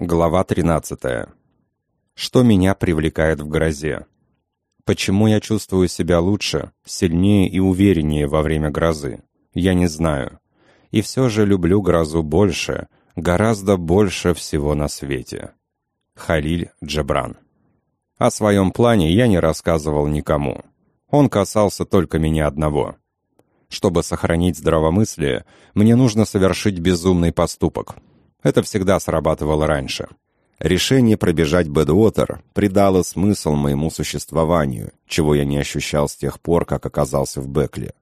Глава 13. Что меня привлекает в грозе? Почему я чувствую себя лучше, сильнее и увереннее во время грозы? Я не знаю. И все же люблю грозу больше, гораздо больше всего на свете. Халиль Джебран. О своем плане я не рассказывал никому. Он касался только меня одного. Чтобы сохранить здравомыслие, мне нужно совершить безумный поступок — это всегда срабатывало раньше. Решение пробежать Бэдуотер придало смысл моему существованию, чего я не ощущал с тех пор, как оказался в Бекли.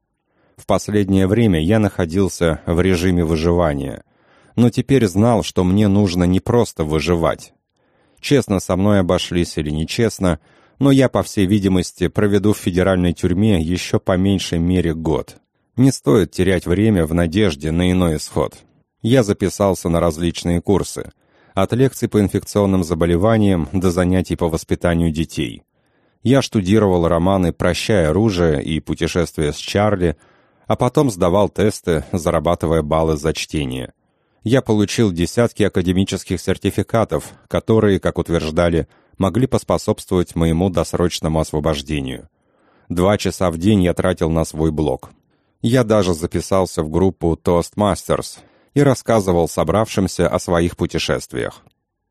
В последнее время я находился в режиме выживания, но теперь знал, что мне нужно не просто выживать. Честно со мной обошлись или нечестно, но я, по всей видимости, проведу в федеральной тюрьме еще по меньшей мере год. Не стоит терять время в надежде на иной исход я записался на различные курсы, от лекций по инфекционным заболеваниям до занятий по воспитанию детей. Я штудировал романы «Прощай оружие» и «Путешествие с Чарли», а потом сдавал тесты, зарабатывая баллы за чтение. Я получил десятки академических сертификатов, которые, как утверждали, могли поспособствовать моему досрочному освобождению. Два часа в день я тратил на свой блог. Я даже записался в группу Toastmasters, и рассказывал собравшимся о своих путешествиях.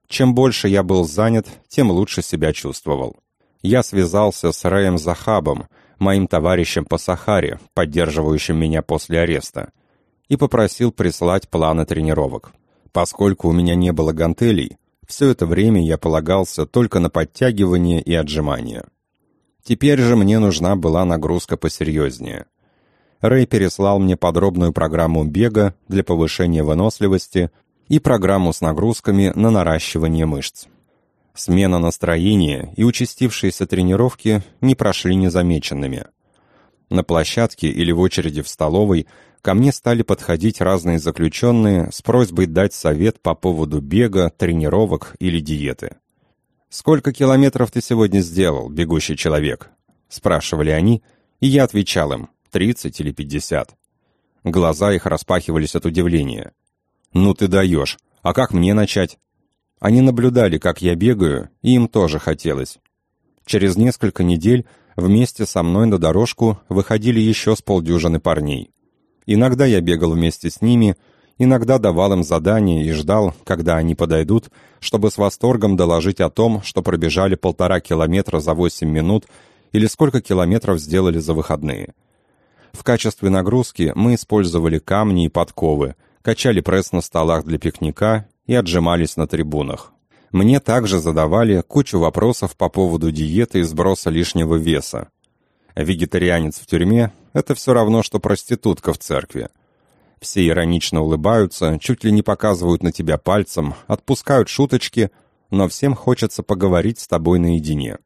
Чем больше я был занят, тем лучше себя чувствовал. Я связался с Рэем Захабом, моим товарищем по Сахаре, поддерживающим меня после ареста, и попросил прислать планы тренировок. Поскольку у меня не было гантелей, все это время я полагался только на подтягивание и отжимания. Теперь же мне нужна была нагрузка посерьезнее. Рэй переслал мне подробную программу бега для повышения выносливости и программу с нагрузками на наращивание мышц. Смена настроения и участившиеся тренировки не прошли незамеченными. На площадке или в очереди в столовой ко мне стали подходить разные заключенные с просьбой дать совет по поводу бега, тренировок или диеты. «Сколько километров ты сегодня сделал, бегущий человек?» – спрашивали они, и я отвечал им – тридцать или пятьдесят. Глаза их распахивались от удивления. «Ну ты даешь! А как мне начать?» Они наблюдали, как я бегаю, и им тоже хотелось. Через несколько недель вместе со мной на дорожку выходили еще с полдюжины парней. Иногда я бегал вместе с ними, иногда давал им задания и ждал, когда они подойдут, чтобы с восторгом доложить о том, что пробежали полтора километра за восемь минут или сколько километров сделали за выходные. В качестве нагрузки мы использовали камни и подковы, качали пресс на столах для пикника и отжимались на трибунах. Мне также задавали кучу вопросов по поводу диеты и сброса лишнего веса. Вегетарианец в тюрьме – это все равно, что проститутка в церкви. Все иронично улыбаются, чуть ли не показывают на тебя пальцем, отпускают шуточки, но всем хочется поговорить с тобой наедине.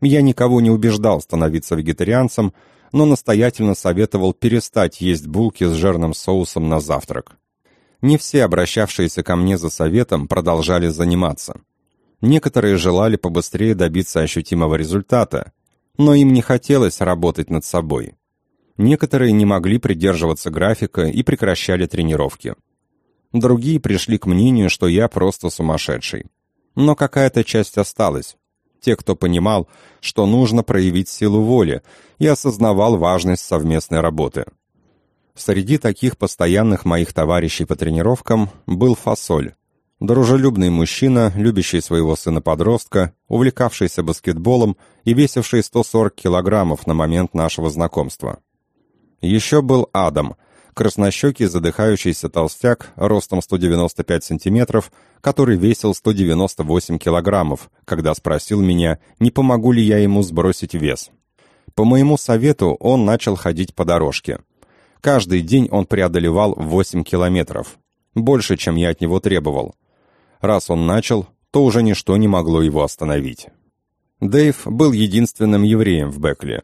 Я никого не убеждал становиться вегетарианцем, но настоятельно советовал перестать есть булки с жирным соусом на завтрак. Не все обращавшиеся ко мне за советом продолжали заниматься. Некоторые желали побыстрее добиться ощутимого результата, но им не хотелось работать над собой. Некоторые не могли придерживаться графика и прекращали тренировки. Другие пришли к мнению, что я просто сумасшедший. Но какая-то часть осталась, те, кто понимал, что нужно проявить силу воли и осознавал важность совместной работы. Среди таких постоянных моих товарищей по тренировкам был Фасоль, дружелюбный мужчина, любящий своего сына-подростка, увлекавшийся баскетболом и весивший 140 килограммов на момент нашего знакомства. Еще был Адам – краснощекий задыхающийся толстяк ростом 195 сантиметров, который весил 198 килограммов, когда спросил меня, не помогу ли я ему сбросить вес. По моему совету он начал ходить по дорожке. Каждый день он преодолевал 8 километров. Больше, чем я от него требовал. Раз он начал, то уже ничто не могло его остановить. Дэйв был единственным евреем в Бекли.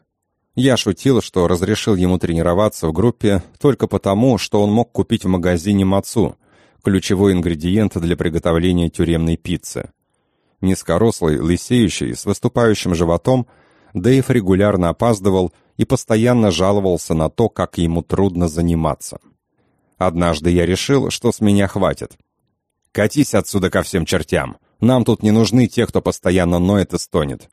Я шутил, что разрешил ему тренироваться в группе только потому, что он мог купить в магазине мацу, ключевой ингредиент для приготовления тюремной пиццы. Низкорослый, лысеющий, с выступающим животом, Дэйв регулярно опаздывал и постоянно жаловался на то, как ему трудно заниматься. Однажды я решил, что с меня хватит. «Катись отсюда ко всем чертям! Нам тут не нужны те, кто постоянно ноет и стонет!»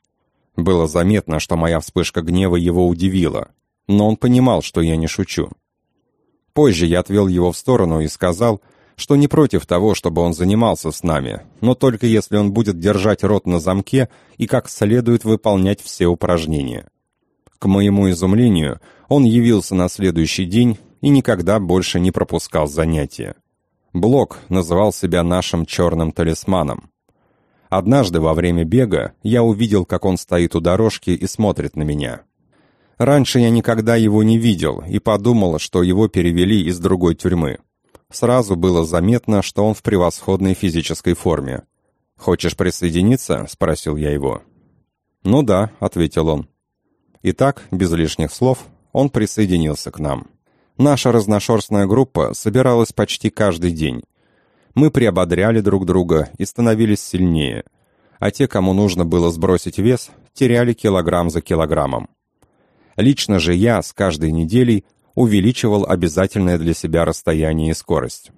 Было заметно, что моя вспышка гнева его удивила, но он понимал, что я не шучу. Позже я отвел его в сторону и сказал, что не против того, чтобы он занимался с нами, но только если он будет держать рот на замке и как следует выполнять все упражнения. К моему изумлению, он явился на следующий день и никогда больше не пропускал занятия. Блок называл себя нашим черным талисманом. Однажды во время бега я увидел, как он стоит у дорожки и смотрит на меня. Раньше я никогда его не видел и подумал, что его перевели из другой тюрьмы. Сразу было заметно, что он в превосходной физической форме. «Хочешь присоединиться?» — спросил я его. «Ну да», — ответил он. Итак, без лишних слов, он присоединился к нам. Наша разношерстная группа собиралась почти каждый день. Мы приободряли друг друга и становились сильнее, а те, кому нужно было сбросить вес, теряли килограмм за килограммом. Лично же я с каждой неделей увеличивал обязательное для себя расстояние и скорость.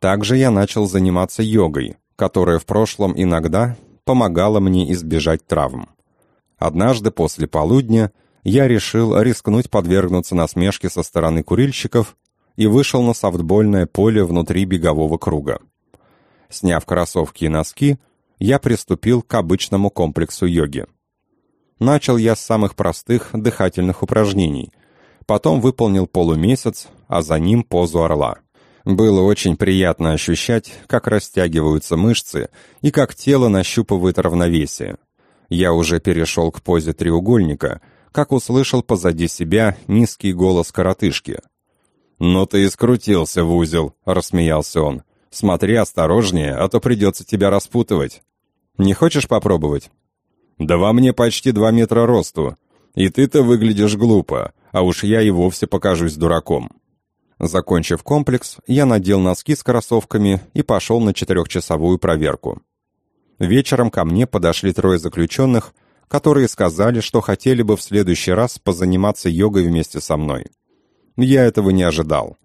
Также я начал заниматься йогой, которая в прошлом иногда помогала мне избежать травм. Однажды после полудня я решил рискнуть подвергнуться насмешке со стороны курильщиков и вышел на софтбольное поле внутри бегового круга. Сняв кроссовки и носки, я приступил к обычному комплексу йоги. Начал я с самых простых дыхательных упражнений, потом выполнил полумесяц, а за ним позу орла. Было очень приятно ощущать, как растягиваются мышцы и как тело нащупывает равновесие. Я уже перешел к позе треугольника, как услышал позади себя низкий голос коротышки. «Ну ты и скрутился в узел», — рассмеялся он. «Смотри осторожнее, а то придется тебя распутывать. Не хочешь попробовать?» «Да во мне почти два метра росту, и ты-то выглядишь глупо, а уж я и вовсе покажусь дураком». Закончив комплекс, я надел носки с кроссовками и пошел на четырехчасовую проверку. Вечером ко мне подошли трое заключенных, которые сказали, что хотели бы в следующий раз позаниматься йогой вместе со мной. Я этого не ожидал.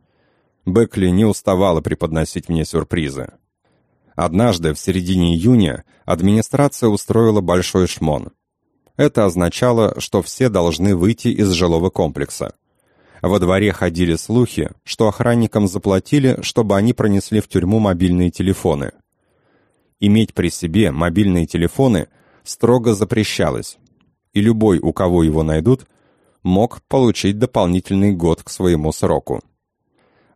Бекли не уставала преподносить мне сюрпризы. Однажды, в середине июня, администрация устроила большой шмон. Это означало, что все должны выйти из жилого комплекса. Во дворе ходили слухи, что охранникам заплатили, чтобы они пронесли в тюрьму мобильные телефоны – иметь при себе мобильные телефоны строго запрещалось, и любой, у кого его найдут, мог получить дополнительный год к своему сроку.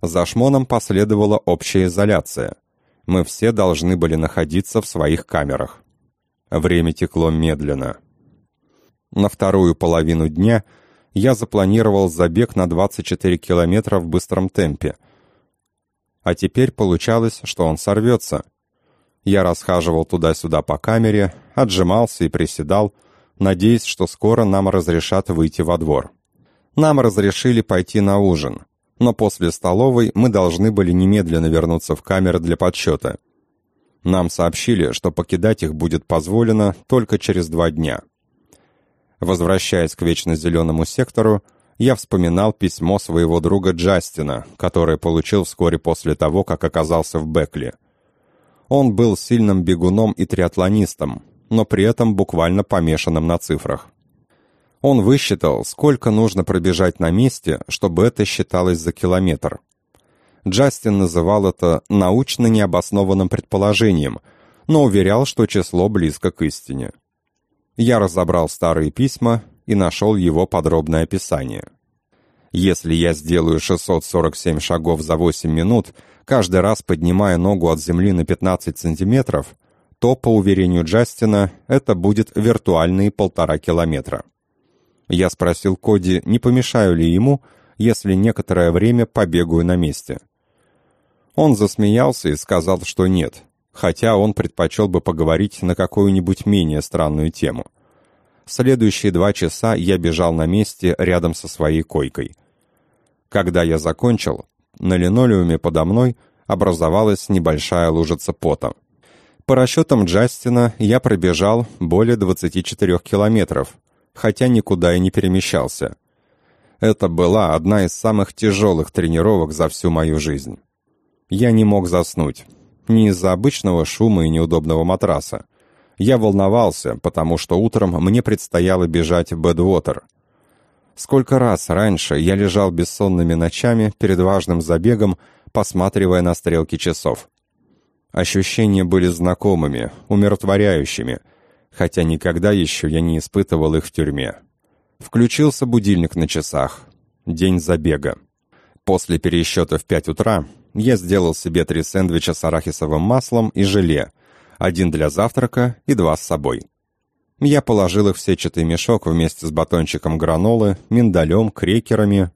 За шмоном последовала общая изоляция. Мы все должны были находиться в своих камерах. Время текло медленно. На вторую половину дня я запланировал забег на 24 километра в быстром темпе. А теперь получалось, что он сорвется — я расхаживал туда-сюда по камере, отжимался и приседал, надеясь, что скоро нам разрешат выйти во двор. Нам разрешили пойти на ужин, но после столовой мы должны были немедленно вернуться в камеры для подсчета. Нам сообщили, что покидать их будет позволено только через два дня. Возвращаясь к вечно зеленому сектору, я вспоминал письмо своего друга Джастина, которое получил вскоре после того, как оказался в Бекли – он был сильным бегуном и триатлонистом, но при этом буквально помешанным на цифрах. Он высчитал, сколько нужно пробежать на месте, чтобы это считалось за километр. Джастин называл это научно необоснованным предположением, но уверял, что число близко к истине. Я разобрал старые письма и нашел его подробное описание. Если я сделаю 647 шагов за 8 минут, каждый раз поднимая ногу от земли на 15 сантиметров, то, по уверению Джастина, это будет виртуальные полтора километра. Я спросил Коди, не помешаю ли ему, если некоторое время побегаю на месте. Он засмеялся и сказал, что нет, хотя он предпочел бы поговорить на какую-нибудь менее странную тему. Следующие два часа я бежал на месте рядом со своей койкой. Когда я закончил, на линолеуме подо мной образовалась небольшая лужица пота. По расчетам Джастина, я пробежал более 24 километров, хотя никуда и не перемещался. Это была одна из самых тяжелых тренировок за всю мою жизнь. Я не мог заснуть. Не из-за обычного шума и неудобного матраса. Я волновался, потому что утром мне предстояло бежать в Бэдвотер. Сколько раз раньше я лежал бессонными ночами перед важным забегом, посматривая на стрелки часов. Ощущения были знакомыми, умиротворяющими, хотя никогда еще я не испытывал их в тюрьме. Включился будильник на часах. День забега. После пересчета в пять утра я сделал себе три сэндвича с арахисовым маслом и желе, один для завтрака и два с собой. Я положил их в сетчатый мешок вместе с батончиком гранолы, миндалем, крекерами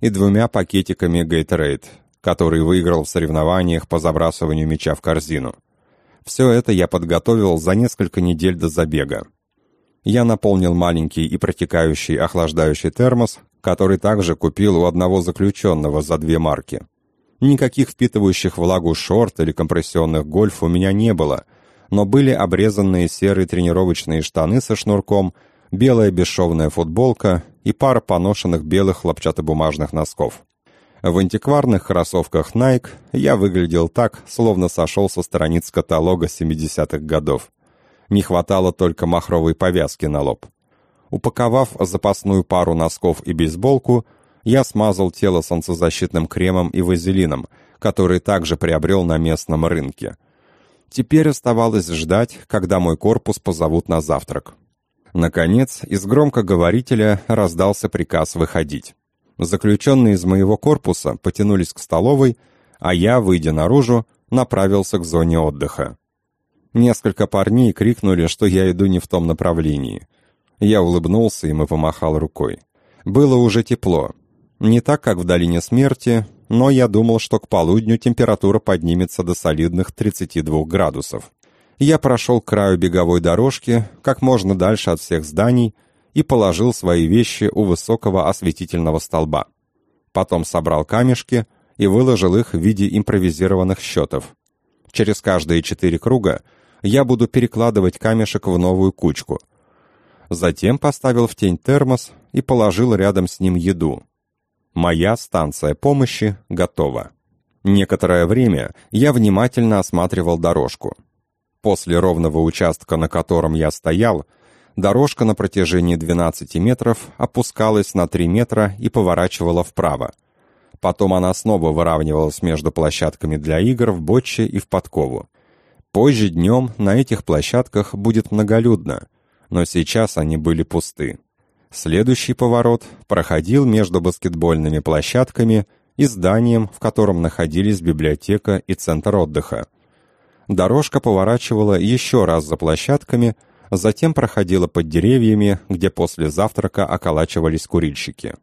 и двумя пакетиками Gatorade, который выиграл в соревнованиях по забрасыванию мяча в корзину. Все это я подготовил за несколько недель до забега. Я наполнил маленький и протекающий охлаждающий термос, который также купил у одного заключенного за две марки. Никаких впитывающих влагу шорт или компрессионных гольф у меня не было, но были обрезанные серые тренировочные штаны со шнурком, белая бесшовная футболка и пара поношенных белых хлопчатобумажных носков. В антикварных кроссовках Nike я выглядел так, словно сошел со страниц каталога 70-х годов. Не хватало только махровой повязки на лоб. Упаковав запасную пару носков и бейсболку, я смазал тело солнцезащитным кремом и вазелином, который также приобрел на местном рынке. Теперь оставалось ждать, когда мой корпус позовут на завтрак. Наконец, из громкоговорителя раздался приказ выходить. Заключенные из моего корпуса потянулись к столовой, а я, выйдя наружу, направился к зоне отдыха. Несколько парней крикнули, что я иду не в том направлении. Я улыбнулся им и помахал рукой. Было уже тепло. Не так, как в Долине Смерти, но я думал, что к полудню температура поднимется до солидных 32 градусов. Я прошел к краю беговой дорожки, как можно дальше от всех зданий, и положил свои вещи у высокого осветительного столба. Потом собрал камешки и выложил их в виде импровизированных счетов. Через каждые четыре круга я буду перекладывать камешек в новую кучку. Затем поставил в тень термос и положил рядом с ним еду. Моя станция помощи готова. Некоторое время я внимательно осматривал дорожку. После ровного участка, на котором я стоял, Дорожка на протяжении 12 метров опускалась на 3 метра и поворачивала вправо. Потом она снова выравнивалась между площадками для игр в боче и в подкову. Позже днем на этих площадках будет многолюдно, но сейчас они были пусты. Следующий поворот проходил между баскетбольными площадками и зданием, в котором находились библиотека и центр отдыха. Дорожка поворачивала еще раз за площадками – затем проходила под деревьями, где после завтрака околачивались курильщики.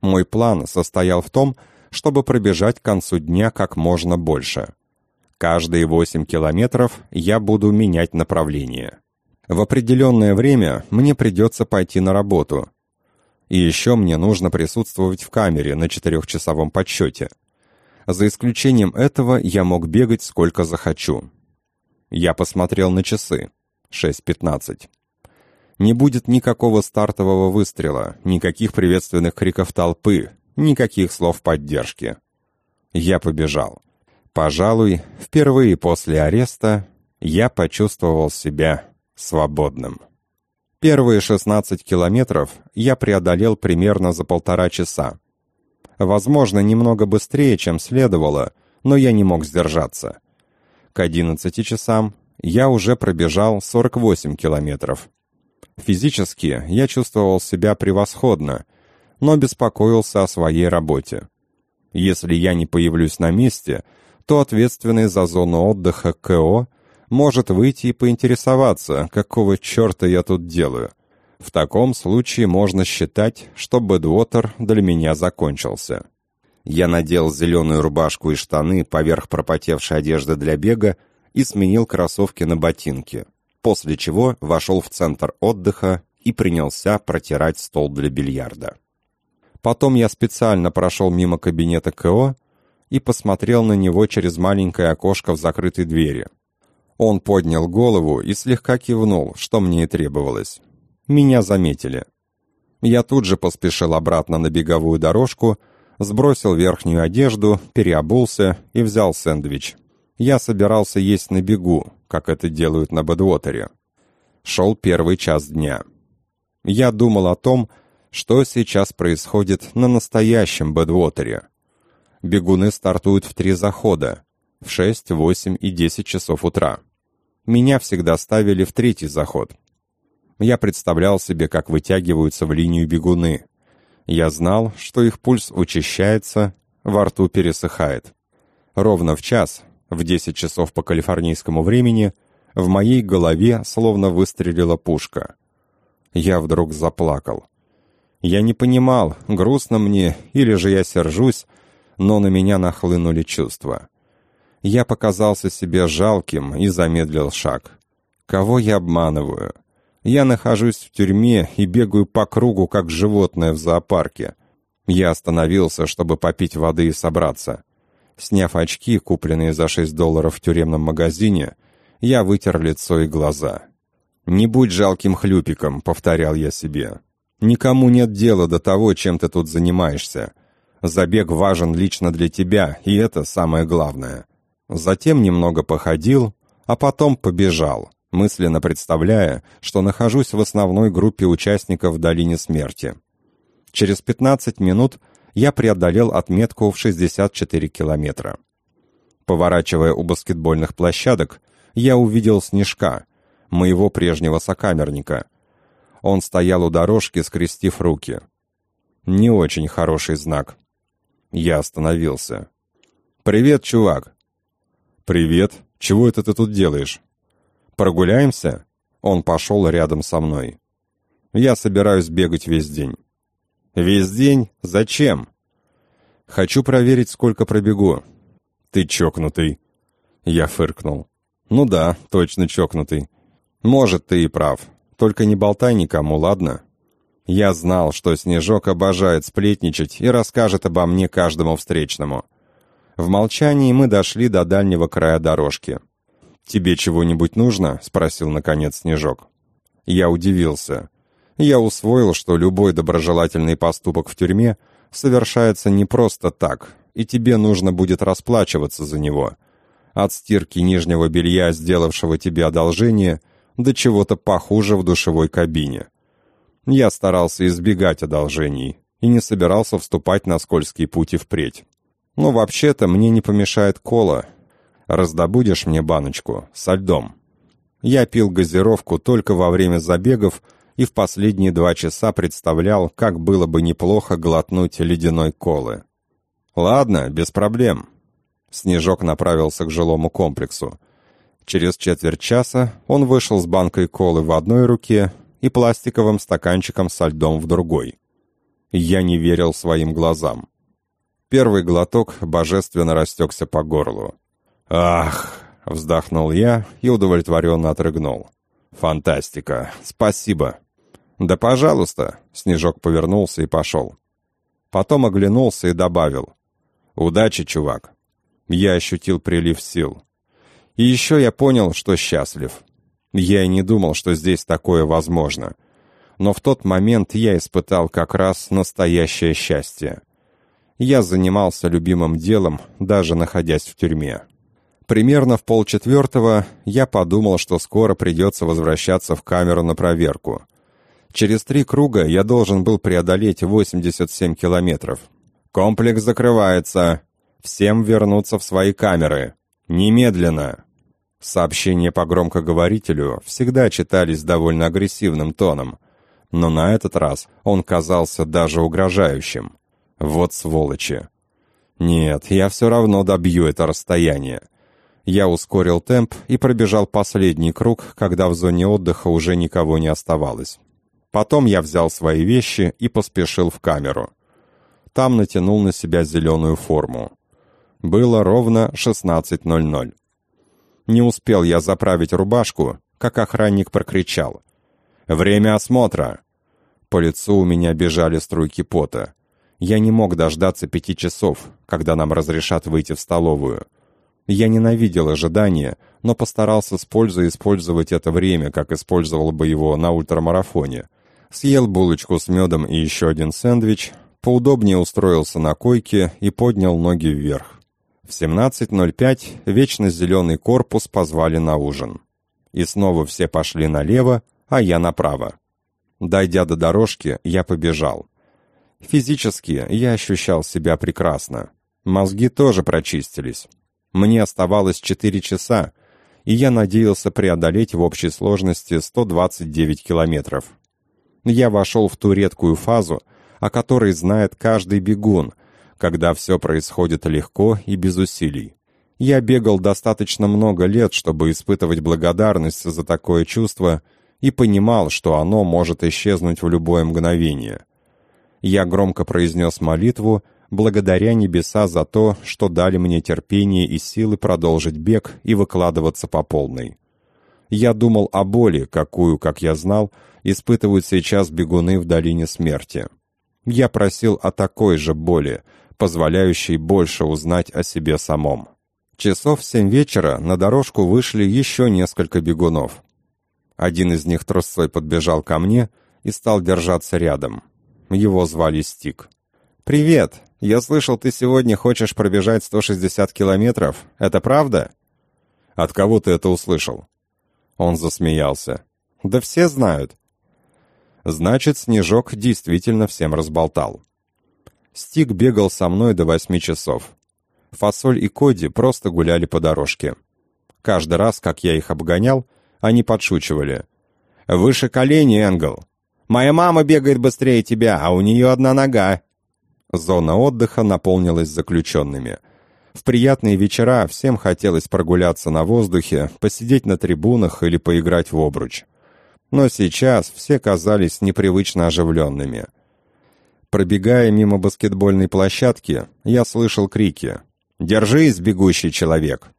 Мой план состоял в том, чтобы пробежать к концу дня как можно больше. Каждые 8 километров я буду менять направление. В определенное время мне придется пойти на работу. И еще мне нужно присутствовать в камере на четырехчасовом подсчете. За исключением этого я мог бегать сколько захочу. Я посмотрел на часы. 6.15. Не будет никакого стартового выстрела, никаких приветственных криков толпы, никаких слов поддержки. Я побежал. Пожалуй, впервые после ареста я почувствовал себя свободным. Первые 16 километров я преодолел примерно за полтора часа. Возможно, немного быстрее, чем следовало, но я не мог сдержаться. К 11 часам я уже пробежал 48 километров. Физически я чувствовал себя превосходно, но беспокоился о своей работе. Если я не появлюсь на месте, то ответственный за зону отдыха КО может выйти и поинтересоваться, какого черта я тут делаю. В таком случае можно считать, что Бэдвотер для меня закончился. Я надел зеленую рубашку и штаны поверх пропотевшей одежды для бега и сменил кроссовки на ботинки, после чего вошел в центр отдыха и принялся протирать стол для бильярда. Потом я специально прошел мимо кабинета КО и посмотрел на него через маленькое окошко в закрытой двери. Он поднял голову и слегка кивнул, что мне и требовалось. Меня заметили. Я тут же поспешил обратно на беговую дорожку, сбросил верхнюю одежду, переобулся и взял сэндвич. Я собирался есть на бегу, как это делают на Бэдвотере. Шел первый час дня. Я думал о том, что сейчас происходит на настоящем Бэдвотере. Бегуны стартуют в три захода, в 6, 8 и 10 часов утра. Меня всегда ставили в третий заход. Я представлял себе, как вытягиваются в линию бегуны. Я знал, что их пульс учащается, во рту пересыхает. Ровно в час, в 10 часов по калифорнийскому времени, в моей голове словно выстрелила пушка. Я вдруг заплакал. Я не понимал, грустно мне или же я сержусь, но на меня нахлынули чувства. Я показался себе жалким и замедлил шаг. Кого я обманываю? Я нахожусь в тюрьме и бегаю по кругу, как животное в зоопарке. Я остановился, чтобы попить воды и собраться. Сняв очки, купленные за 6 долларов в тюремном магазине, я вытер лицо и глаза. «Не будь жалким хлюпиком», — повторял я себе. «Никому нет дела до того, чем ты тут занимаешься. Забег важен лично для тебя, и это самое главное». Затем немного походил, а потом побежал, мысленно представляя, что нахожусь в основной группе участников в Долине Смерти. Через 15 минут я преодолел отметку в 64 километра. Поворачивая у баскетбольных площадок, я увидел Снежка, моего прежнего сокамерника. Он стоял у дорожки, скрестив руки. Не очень хороший знак. Я остановился. «Привет, чувак!» «Привет! Чего это ты тут делаешь?» «Прогуляемся?» Он пошел рядом со мной. «Я собираюсь бегать весь день». «Весь день? Зачем?» «Хочу проверить, сколько пробегу». «Ты чокнутый». Я фыркнул. «Ну да, точно чокнутый. Может, ты и прав. Только не болтай никому, ладно?» Я знал, что Снежок обожает сплетничать и расскажет обо мне каждому встречному. В молчании мы дошли до дальнего края дорожки. «Тебе чего-нибудь нужно?» — спросил, наконец, Снежок. Я удивился. Я усвоил, что любой доброжелательный поступок в тюрьме совершается не просто так, и тебе нужно будет расплачиваться за него. От стирки нижнего белья, сделавшего тебе одолжение, до чего-то похуже в душевой кабине. Я старался избегать одолжений и не собирался вступать на скользкие пути впредь. Но вообще-то мне не помешает кола. Раздобудешь мне баночку со льдом. Я пил газировку только во время забегов, и в последние два часа представлял, как было бы неплохо глотнуть ледяной колы. «Ладно, без проблем». Снежок направился к жилому комплексу. Через четверть часа он вышел с банкой колы в одной руке и пластиковым стаканчиком со льдом в другой. Я не верил своим глазам. Первый глоток божественно растекся по горлу. «Ах!» — вздохнул я и удовлетворенно отрыгнул. «Фантастика! Спасибо!» «Да пожалуйста!» — Снежок повернулся и пошел. Потом оглянулся и добавил. «Удачи, чувак!» Я ощутил прилив сил. И еще я понял, что счастлив. Я и не думал, что здесь такое возможно. Но в тот момент я испытал как раз настоящее счастье. Я занимался любимым делом, даже находясь в тюрьме. Примерно в полчетвертого я подумал, что скоро придется возвращаться в камеру на проверку — Через три круга я должен был преодолеть 87 километров. Комплекс закрывается. Всем вернуться в свои камеры. Немедленно. Сообщения по громкоговорителю всегда читались довольно агрессивным тоном, но на этот раз он казался даже угрожающим. Вот сволочи. Нет, я все равно добью это расстояние. Я ускорил темп и пробежал последний круг, когда в зоне отдыха уже никого не оставалось. Потом я взял свои вещи и поспешил в камеру. Там натянул на себя зеленую форму. Было ровно 16.00. Не успел я заправить рубашку, как охранник прокричал. «Время осмотра!» По лицу у меня бежали струйки пота. Я не мог дождаться пяти часов, когда нам разрешат выйти в столовую. Я ненавидел ожидание, но постарался с пользой использовать это время, как использовал бы его на ультрамарафоне съел булочку с медом и еще один сэндвич, поудобнее устроился на койке и поднял ноги вверх. В 17.05 вечно зеленый корпус позвали на ужин. И снова все пошли налево, а я направо. Дойдя до дорожки, я побежал. Физически я ощущал себя прекрасно. Мозги тоже прочистились. Мне оставалось 4 часа, и я надеялся преодолеть в общей сложности 129 километров. Я вошел в ту редкую фазу, о которой знает каждый бегун — когда все происходит легко и без усилий. Я бегал достаточно много лет, чтобы испытывать благодарность за такое чувство и понимал, что оно может исчезнуть в любое мгновение. Я громко произнес молитву, благодаря небеса за то, что дали мне терпение и силы продолжить бег и выкладываться по полной. Я думал о боли, какую, как я знал, испытывают сейчас бегуны в долине смерти. Я просил о такой же боли, позволяющей больше узнать о себе самом. Часов в семь вечера на дорожку вышли еще несколько бегунов. Один из них трусцой подбежал ко мне и стал держаться рядом. Его звали Стик. «Привет! Я слышал, ты сегодня хочешь пробежать 160 километров. Это правда?» «От кого ты это услышал?» Он засмеялся. «Да все знают». Значит, Снежок действительно всем разболтал. Стик бегал со мной до восьми часов. Фасоль и Коди просто гуляли по дорожке. Каждый раз, как я их обгонял, они подшучивали. «Выше колени, Энгл! Моя мама бегает быстрее тебя, а у нее одна нога!» Зона отдыха наполнилась заключенными. В приятные вечера всем хотелось прогуляться на воздухе, посидеть на трибунах или поиграть в обруч. Но сейчас все казались непривычно оживленными. Пробегая мимо баскетбольной площадки, я слышал крики «Держись, бегущий человек!»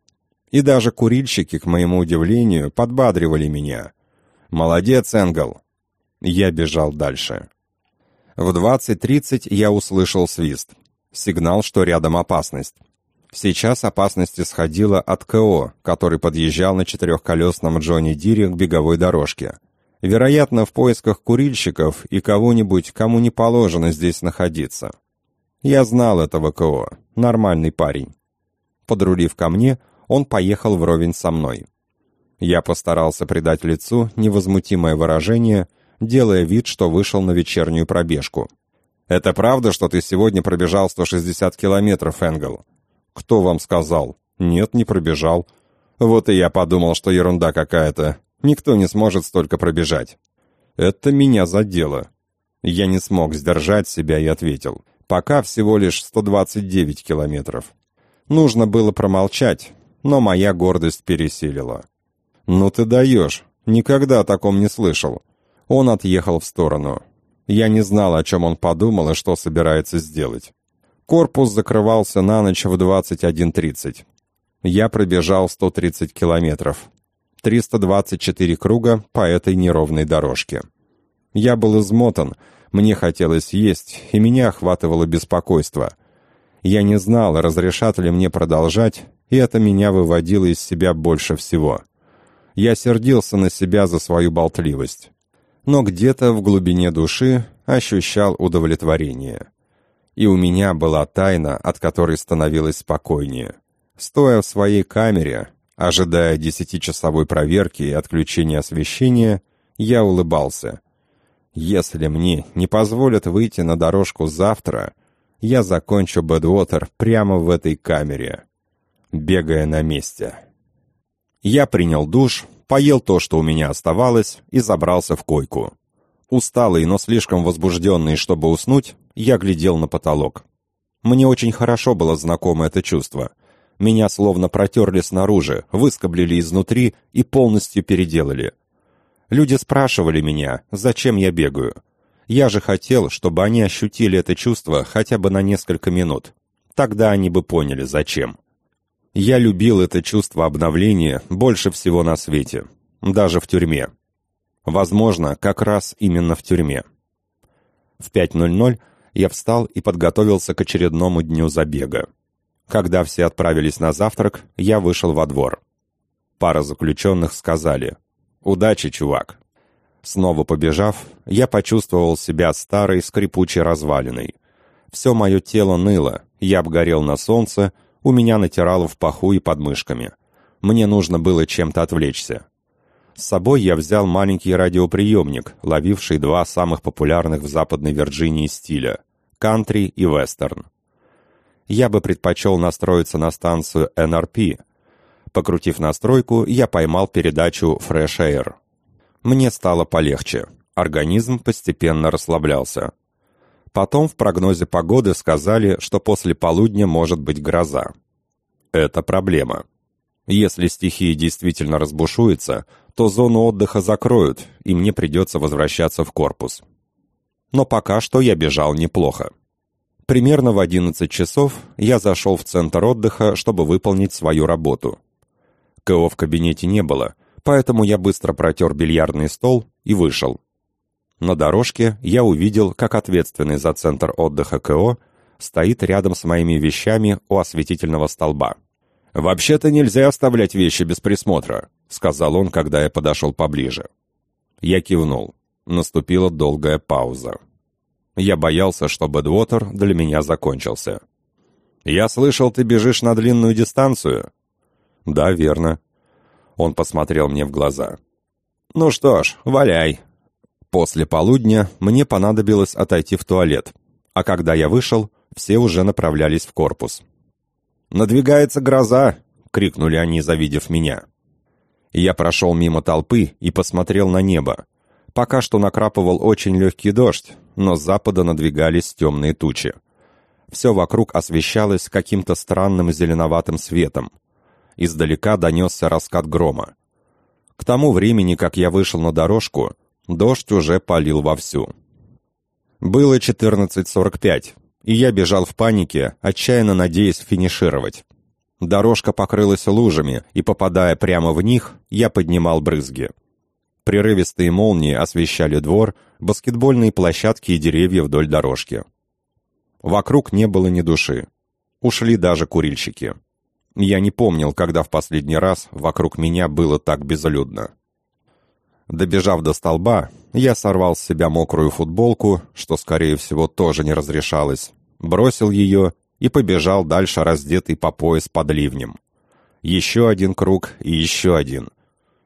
И даже курильщики, к моему удивлению, подбадривали меня. «Молодец, Энгл!» Я бежал дальше. В 20.30 я услышал свист. Сигнал, что рядом опасность. Сейчас опасность исходила от КО, который подъезжал на четырехколесном Джонни Дире к беговой дорожке. Вероятно, в поисках курильщиков и кого-нибудь, кому не положено здесь находиться. Я знал этого КО, нормальный парень. Подрулив ко мне, он поехал вровень со мной. Я постарался придать лицу невозмутимое выражение, делая вид, что вышел на вечернюю пробежку. «Это правда, что ты сегодня пробежал 160 километров, Энгл?» «Кто вам сказал?» «Нет, не пробежал». «Вот и я подумал, что ерунда какая-то. Никто не сможет столько пробежать. Это меня задело. Я не смог сдержать себя и ответил. Пока всего лишь 129 километров. Нужно было промолчать, но моя гордость пересилила. «Ну ты даешь! Никогда о таком не слышал!» Он отъехал в сторону. Я не знал, о чем он подумал и что собирается сделать. Корпус закрывался на ночь в 21.30. Я пробежал 130 километров. 324 круга по этой неровной дорожке. Я был измотан, мне хотелось есть, и меня охватывало беспокойство. Я не знал, разрешат ли мне продолжать, и это меня выводило из себя больше всего. Я сердился на себя за свою болтливость. Но где-то в глубине души ощущал удовлетворение. И у меня была тайна, от которой становилось спокойнее. Стоя в своей камере, Ожидая десятичасовой проверки и отключения освещения, я улыбался. Если мне не позволят выйти на дорожку завтра, я закончу Бэдвотер прямо в этой камере, бегая на месте. Я принял душ, поел то, что у меня оставалось, и забрался в койку. Усталый, но слишком возбужденный, чтобы уснуть, я глядел на потолок. Мне очень хорошо было знакомо это чувство — меня словно протерли снаружи, выскоблили изнутри и полностью переделали. Люди спрашивали меня, зачем я бегаю. Я же хотел, чтобы они ощутили это чувство хотя бы на несколько минут. Тогда они бы поняли, зачем. Я любил это чувство обновления больше всего на свете. Даже в тюрьме. Возможно, как раз именно в тюрьме. В 5.00 я встал и подготовился к очередному дню забега. Когда все отправились на завтрак, я вышел во двор. Пара заключенных сказали «Удачи, чувак». Снова побежав, я почувствовал себя старой скрипучей развалиной. Все мое тело ныло, я обгорел на солнце, У меня натирало в паху и подмышками. Мне нужно было чем-то отвлечься. С собой я взял маленький радиоприемник, ловивший два самых популярных в Западной Вирджинии стиля — кантри и вестерн. Я бы предпочел настроиться на станцию NRP. Покрутив настройку, я поймал передачу Fresh Air. Мне стало полегче. Организм постепенно расслаблялся. Потом в прогнозе погоды сказали, что после полудня может быть гроза. Это проблема. Если стихия действительно разбушуется, то зону отдыха закроют, и мне придется возвращаться в корпус. Но пока что я бежал неплохо. Примерно в 11 часов я зашел в центр отдыха, чтобы выполнить свою работу. КО в кабинете не было, поэтому я быстро протер бильярдный стол и вышел. На дорожке я увидел, как ответственный за центр отдыха КО стоит рядом с моими вещами у осветительного столба. «Вообще-то нельзя оставлять вещи без присмотра», — сказал он, когда я подошел поближе. Я кивнул. Наступила долгая пауза. Я боялся, что Бэдвотер для меня закончился. «Я слышал, ты бежишь на длинную дистанцию?» «Да, верно». Он посмотрел мне в глаза. «Ну что ж, валяй». После полудня мне понадобилось отойти в туалет, а когда я вышел, все уже направлялись в корпус. «Надвигается гроза!» — крикнули они, завидев меня. Я прошел мимо толпы и посмотрел на небо. Пока что накрапывал очень легкий дождь, но с запада надвигались темные тучи. Все вокруг освещалось каким-то странным зеленоватым светом. Издалека донесся раскат грома. К тому времени, как я вышел на дорожку, дождь уже полил вовсю. Было 14.45, и я бежал в панике, отчаянно надеясь финишировать. Дорожка покрылась лужами, и, попадая прямо в них, я поднимал брызги. Прерывистые молнии освещали двор, баскетбольные площадки и деревья вдоль дорожки. Вокруг не было ни души. Ушли даже курильщики. Я не помнил, когда в последний раз вокруг меня было так безлюдно. Добежав до столба, я сорвал с себя мокрую футболку, что, скорее всего, тоже не разрешалось, бросил ее и побежал дальше раздетый по пояс под ливнем. Еще один круг и еще один.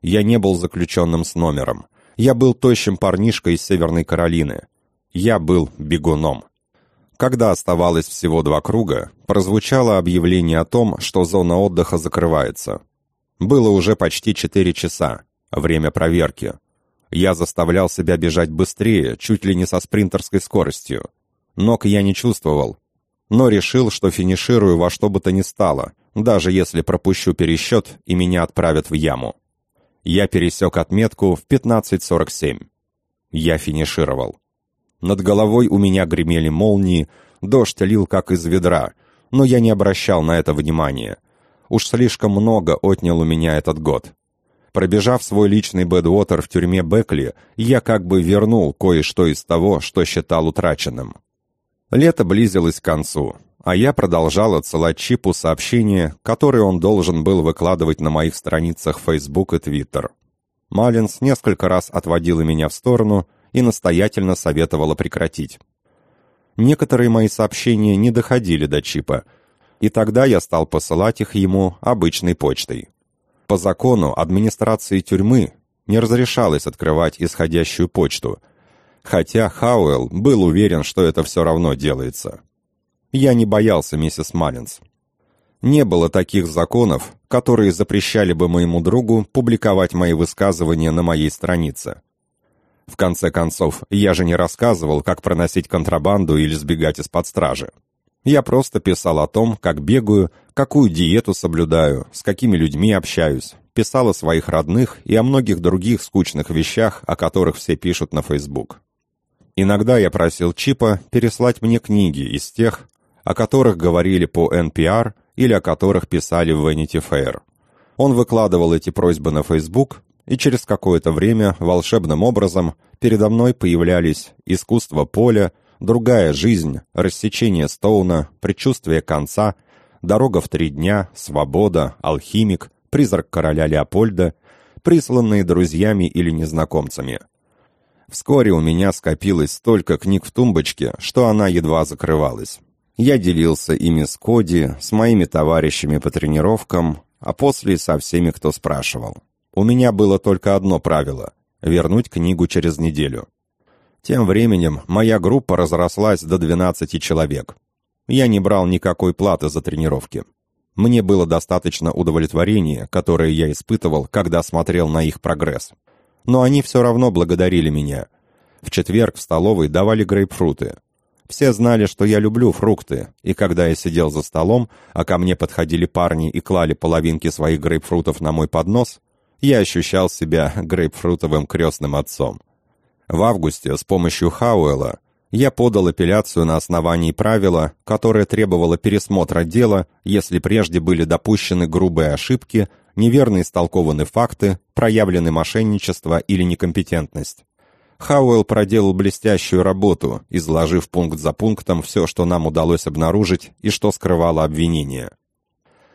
Я не был заключенным с номером. Я был тощим парнишкой из Северной Каролины. Я был бегуном. Когда оставалось всего два круга, прозвучало объявление о том, что зона отдыха закрывается. Было уже почти четыре часа, время проверки. Я заставлял себя бежать быстрее, чуть ли не со спринтерской скоростью. Ног я не чувствовал, но решил, что финиширую во что бы то ни стало, даже если пропущу пересчет и меня отправят в яму. Я пересек отметку в 15.47. Я финишировал. Над головой у меня гремели молнии, дождь лил как из ведра, но я не обращал на это внимания. Уж слишком много отнял у меня этот год. Пробежав свой личный Бэдвотер в тюрьме Бекли, я как бы вернул кое-что из того, что считал утраченным. Лето близилось к концу, а я продолжал отсылать Чипу сообщения, которые он должен был выкладывать на моих страницах Facebook и Twitter. Малинс несколько раз отводила меня в сторону и настоятельно советовала прекратить. Некоторые мои сообщения не доходили до Чипа, и тогда я стал посылать их ему обычной почтой. По закону администрации тюрьмы не разрешалось открывать исходящую почту – хотя Хауэлл был уверен, что это все равно делается. Я не боялся миссис Маллинс. Не было таких законов, которые запрещали бы моему другу публиковать мои высказывания на моей странице. В конце концов, я же не рассказывал, как проносить контрабанду или сбегать из-под стражи. Я просто писал о том, как бегаю, какую диету соблюдаю, с какими людьми общаюсь, писал о своих родных и о многих других скучных вещах, о которых все пишут на Facebook. Иногда я просил Чипа переслать мне книги из тех, о которых говорили по NPR или о которых писали в Vanity Fair. Он выкладывал эти просьбы на Facebook, и через какое-то время волшебным образом передо мной появлялись «Искусство поля», «Другая жизнь», «Рассечение Стоуна», «Предчувствие конца», «Дорога в три дня», «Свобода», «Алхимик», «Призрак короля Леопольда», присланные друзьями или незнакомцами – Вскоре у меня скопилось столько книг в тумбочке, что она едва закрывалась. Я делился ими с Коди, с моими товарищами по тренировкам, а после со всеми, кто спрашивал. У меня было только одно правило — вернуть книгу через неделю. Тем временем моя группа разрослась до 12 человек. Я не брал никакой платы за тренировки. Мне было достаточно удовлетворения, которое я испытывал, когда смотрел на их прогресс. Но они все равно благодарили меня. В четверг в столовой давали грейпфруты. Все знали, что я люблю фрукты, и когда я сидел за столом, а ко мне подходили парни и клали половинки своих грейпфрутов на мой поднос, я ощущал себя грейпфрутовым крестным отцом. В августе с помощью Хауэлла я подал апелляцию на основании правила, которое требовало пересмотра дела, если прежде были допущены грубые ошибки, неверно истолкованы факты, проявлены мошенничество или некомпетентность. Хауэлл проделал блестящую работу, изложив пункт за пунктом все, что нам удалось обнаружить и что скрывало обвинение.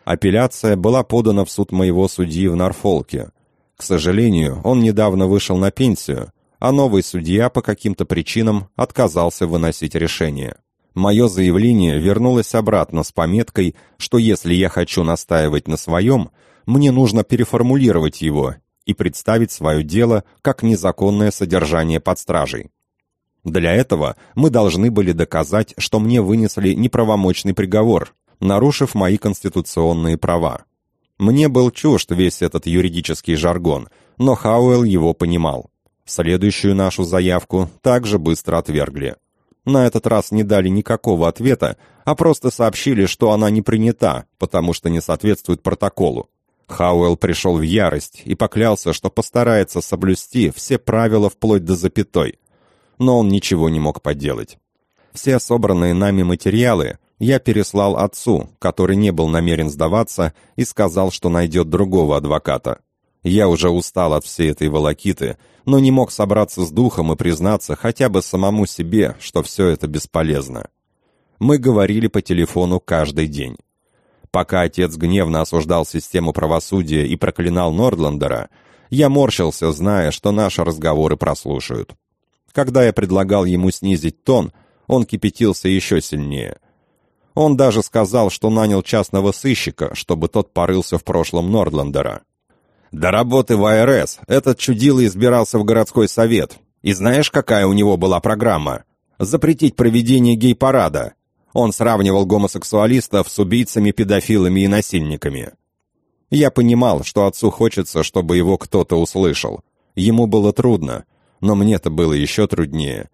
Апелляция была подана в суд моего судьи в Норфолке. К сожалению, он недавно вышел на пенсию, а новый судья по каким-то причинам отказался выносить решение. Мое заявление вернулось обратно с пометкой, что если я хочу настаивать на своем, мне нужно переформулировать его и представить свое дело как незаконное содержание под стражей. Для этого мы должны были доказать, что мне вынесли неправомочный приговор, нарушив мои конституционные права. Мне был чужд весь этот юридический жаргон, но Хауэлл его понимал. Следующую нашу заявку также быстро отвергли. На этот раз не дали никакого ответа, а просто сообщили, что она не принята, потому что не соответствует протоколу. Хауэлл пришел в ярость и поклялся, что постарается соблюсти все правила вплоть до запятой. Но он ничего не мог поделать. Все собранные нами материалы я переслал отцу, который не был намерен сдаваться, и сказал, что найдет другого адвоката. Я уже устал от всей этой волокиты, но не мог собраться с духом и признаться хотя бы самому себе, что все это бесполезно. Мы говорили по телефону каждый день. Пока отец гневно осуждал систему правосудия и проклинал Нордландера, я морщился, зная, что наши разговоры прослушают. Когда я предлагал ему снизить тон, он кипятился еще сильнее. Он даже сказал, что нанял частного сыщика, чтобы тот порылся в прошлом Нордландера. До работы в АРС этот чудило избирался в городской совет. И знаешь, какая у него была программа? Запретить проведение гей-парада. Он сравнивал гомосексуалистов с убийцами, педофилами и насильниками. Я понимал, что отцу хочется, чтобы его кто-то услышал. Ему было трудно, но мне-то было еще труднее.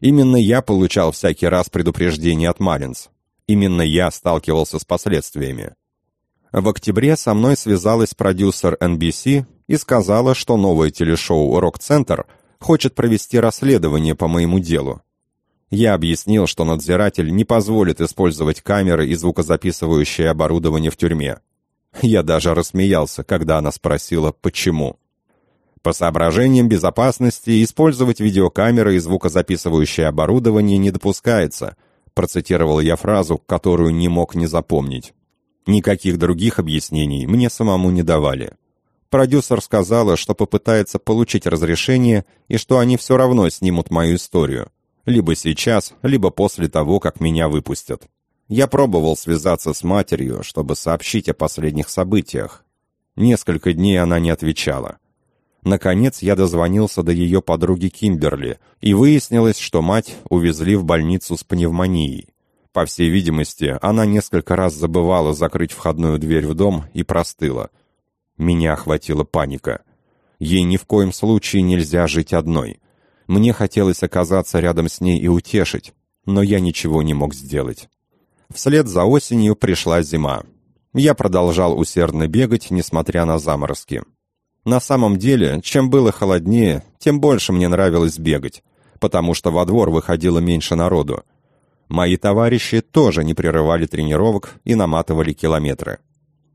Именно я получал всякий раз предупреждение от Малинс. Именно я сталкивался с последствиями. В октябре со мной связалась продюсер NBC и сказала, что новое телешоу «Рок-центр» хочет провести расследование по моему делу. Я объяснил, что надзиратель не позволит использовать камеры и звукозаписывающее оборудование в тюрьме. Я даже рассмеялся, когда она спросила, почему. По соображениям безопасности использовать видеокамеры и звукозаписывающее оборудование не допускается, процитировал я фразу, которую не мог не запомнить. Никаких других объяснений мне самому не давали. Продюсер сказала, что попытается получить разрешение и что они все равно снимут мою историю. Либо сейчас, либо после того, как меня выпустят. Я пробовал связаться с матерью, чтобы сообщить о последних событиях. Несколько дней она не отвечала. Наконец я дозвонился до ее подруги Кимберли, и выяснилось, что мать увезли в больницу с пневмонией. По всей видимости, она несколько раз забывала закрыть входную дверь в дом и простыла. Меня охватила паника. Ей ни в коем случае нельзя жить одной. Мне хотелось оказаться рядом с ней и утешить, но я ничего не мог сделать. Вслед за осенью пришла зима. Я продолжал усердно бегать, несмотря на заморозки. На самом деле, чем было холоднее, тем больше мне нравилось бегать, потому что во двор выходило меньше народу. Мои товарищи тоже не прерывали тренировок и наматывали километры.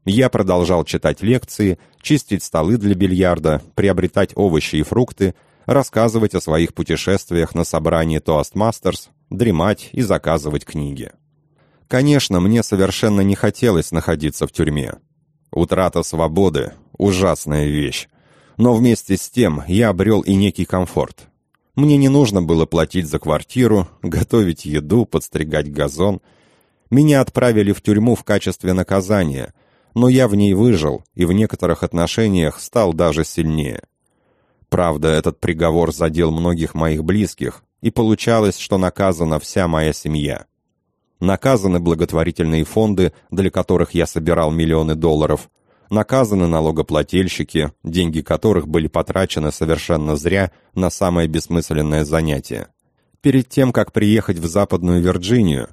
Я продолжал читать лекции, чистить столы для бильярда, приобретать овощи и фрукты, рассказывать о своих путешествиях на собрании Toastmasters, дремать и заказывать книги. Конечно, мне совершенно не хотелось находиться в тюрьме. Утрата свободы – ужасная вещь. Но вместе с тем я обрел и некий комфорт. Мне не нужно было платить за квартиру, готовить еду, подстригать газон. Меня отправили в тюрьму в качестве наказания, но я в ней выжил и в некоторых отношениях стал даже сильнее. Правда, этот приговор задел многих моих близких, и получалось, что наказана вся моя семья. Наказаны благотворительные фонды, для которых я собирал миллионы долларов, наказаны налогоплательщики, деньги которых были потрачены совершенно зря на самое бессмысленное занятие. Перед тем, как приехать в Западную Вирджинию,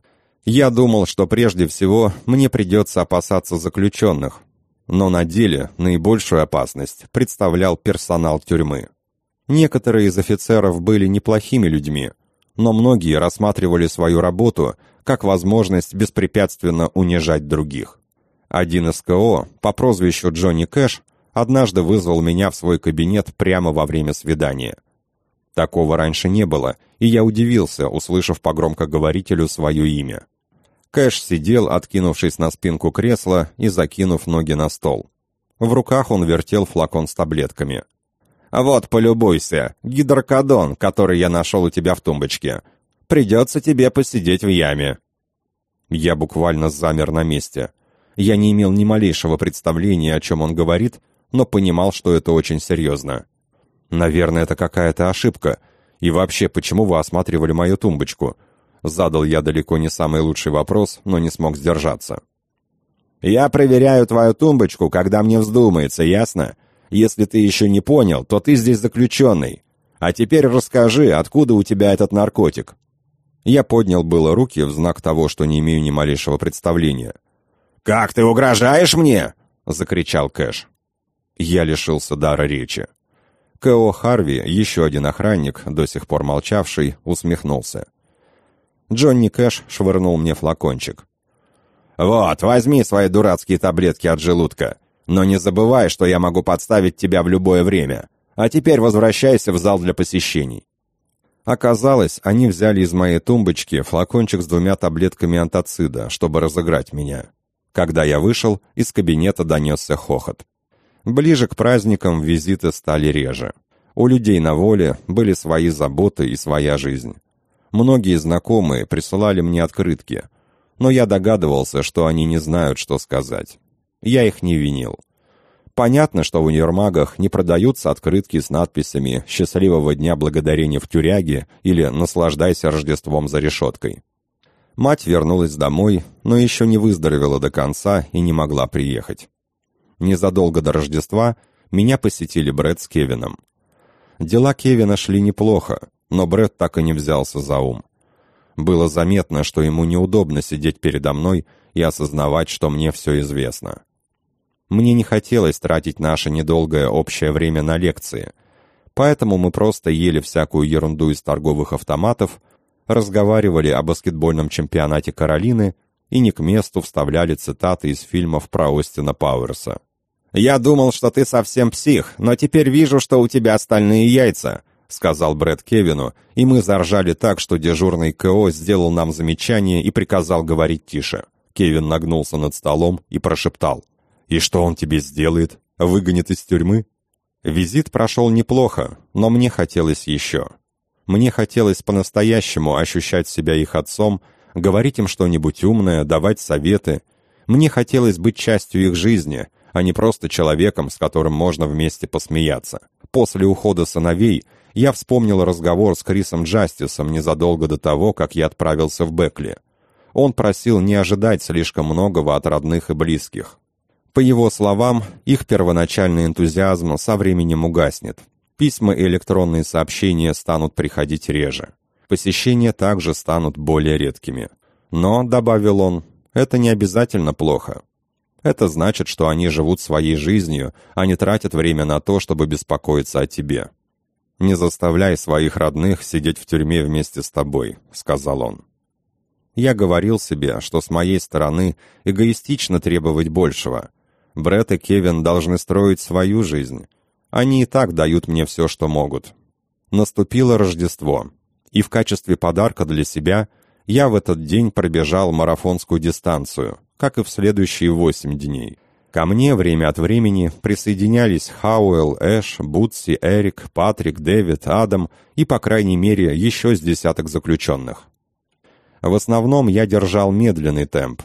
я думал, что прежде всего мне придется опасаться заключенных, но на деле наибольшую опасность представлял персонал тюрьмы. Некоторые из офицеров были неплохими людьми, но многие рассматривали свою работу как возможность беспрепятственно унижать других. Один из КО по прозвищу Джонни Кэш однажды вызвал меня в свой кабинет прямо во время свидания. Такого раньше не было, и я удивился, услышав по громкоговорителю свое имя. Кэш сидел, откинувшись на спинку кресла и закинув ноги на стол. В руках он вертел флакон с таблетками. «Вот, полюбуйся, гидрокодон, который я нашел у тебя в тумбочке. Придется тебе посидеть в яме». Я буквально замер на месте. Я не имел ни малейшего представления, о чем он говорит, но понимал, что это очень серьезно. «Наверное, это какая-то ошибка. И вообще, почему вы осматривали мою тумбочку?» Задал я далеко не самый лучший вопрос, но не смог сдержаться. «Я проверяю твою тумбочку, когда мне вздумается, ясно? Если ты еще не понял, то ты здесь заключенный. А теперь расскажи, откуда у тебя этот наркотик?» Я поднял было руки в знак того, что не имею ни малейшего представления. «Как ты угрожаешь мне?» — закричал Кэш. Я лишился дара речи. Кэо Харви, еще один охранник, до сих пор молчавший, усмехнулся. Джонни Кэш швырнул мне флакончик. «Вот, возьми свои дурацкие таблетки от желудка. Но не забывай, что я могу подставить тебя в любое время. А теперь возвращайся в зал для посещений». Оказалось, они взяли из моей тумбочки флакончик с двумя таблетками антацида, чтобы разыграть меня. Когда я вышел, из кабинета донесся хохот. Ближе к праздникам визиты стали реже. У людей на воле были свои заботы и своя жизнь. Многие знакомые присылали мне открытки, но я догадывался, что они не знают, что сказать. Я их не винил. Понятно, что в универмагах не продаются открытки с надписями «Счастливого дня благодарения в тюряге» или «Наслаждайся Рождеством за решеткой». Мать вернулась домой, но еще не выздоровела до конца и не могла приехать. Незадолго до Рождества меня посетили Брэд с Кевином. Дела Кевина шли неплохо, но Брэд так и не взялся за ум. Было заметно, что ему неудобно сидеть передо мной и осознавать, что мне все известно. Мне не хотелось тратить наше недолгое общее время на лекции, поэтому мы просто ели всякую ерунду из торговых автоматов, разговаривали о баскетбольном чемпионате Каролины и не к месту вставляли цитаты из фильмов про Остина Пауэрса. «Я думал, что ты совсем псих, но теперь вижу, что у тебя остальные яйца», сказал Брэд Кевину, и мы заржали так, что дежурный КО сделал нам замечание и приказал говорить тише. Кевин нагнулся над столом и прошептал. «И что он тебе сделает? Выгонит из тюрьмы?» Визит прошел неплохо, но мне хотелось еще. Мне хотелось по-настоящему ощущать себя их отцом, говорить им что-нибудь умное, давать советы. Мне хотелось быть частью их жизни, а не просто человеком, с которым можно вместе посмеяться. После ухода сыновей я вспомнил разговор с Крисом Джастисом незадолго до того, как я отправился в Бекли. Он просил не ожидать слишком многого от родных и близких. По его словам, их первоначальный энтузиазм со временем угаснет. Письма и электронные сообщения станут приходить реже. Посещения также станут более редкими. Но, добавил он, это не обязательно плохо. Это значит, что они живут своей жизнью, а не тратят время на то, чтобы беспокоиться о тебе. «Не заставляй своих родных сидеть в тюрьме вместе с тобой», — сказал он. Я говорил себе, что с моей стороны эгоистично требовать большего. Брэд и Кевин должны строить свою жизнь, они и так дают мне все, что могут. Наступило Рождество, и в качестве подарка для себя я в этот день пробежал марафонскую дистанцию, как и в следующие восемь дней. Ко мне время от времени присоединялись Хауэлл, Эш, Бутси, Эрик, Патрик, Дэвид, Адам и, по крайней мере, еще с десяток заключенных. В основном я держал медленный темп.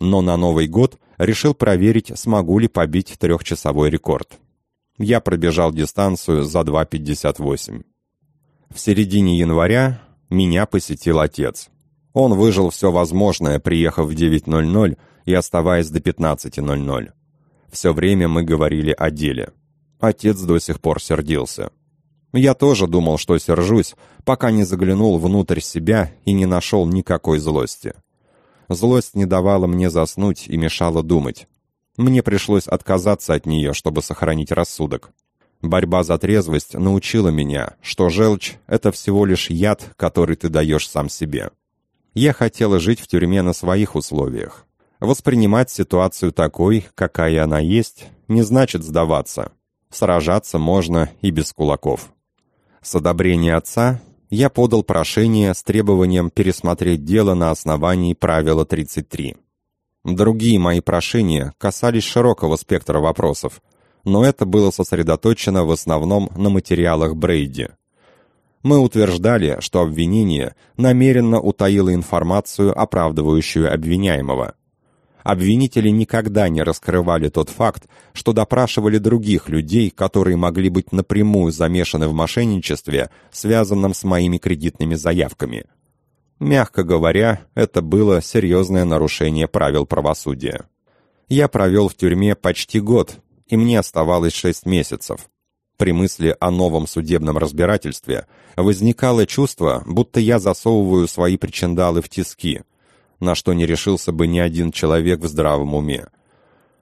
Но на Новый год решил проверить, смогу ли побить трехчасовой рекорд. Я пробежал дистанцию за 2.58. В середине января меня посетил отец. Он выжил все возможное, приехав в 9.00 и оставаясь до 15.00. Все время мы говорили о деле. Отец до сих пор сердился. Я тоже думал, что сержусь, пока не заглянул внутрь себя и не нашел никакой злости. Злость не давала мне заснуть и мешала думать. Мне пришлось отказаться от нее, чтобы сохранить рассудок. Борьба за трезвость научила меня, что желчь — это всего лишь яд, который ты даешь сам себе. Я хотела жить в тюрьме на своих условиях. Воспринимать ситуацию такой, какая она есть, не значит сдаваться. Сражаться можно и без кулаков. С одобрения отца я подал прошение с требованием пересмотреть дело на основании правила 33. Другие мои прошения касались широкого спектра вопросов, но это было сосредоточено в основном на материалах Брейди. Мы утверждали, что обвинение намеренно утаило информацию, оправдывающую обвиняемого. Обвинители никогда не раскрывали тот факт, что допрашивали других людей, которые могли быть напрямую замешаны в мошенничестве, связанном с моими кредитными заявками – Мягко говоря, это было серьезное нарушение правил правосудия. Я провел в тюрьме почти год, и мне оставалось шесть месяцев. При мысли о новом судебном разбирательстве возникало чувство, будто я засовываю свои причиндалы в тиски, на что не решился бы ни один человек в здравом уме.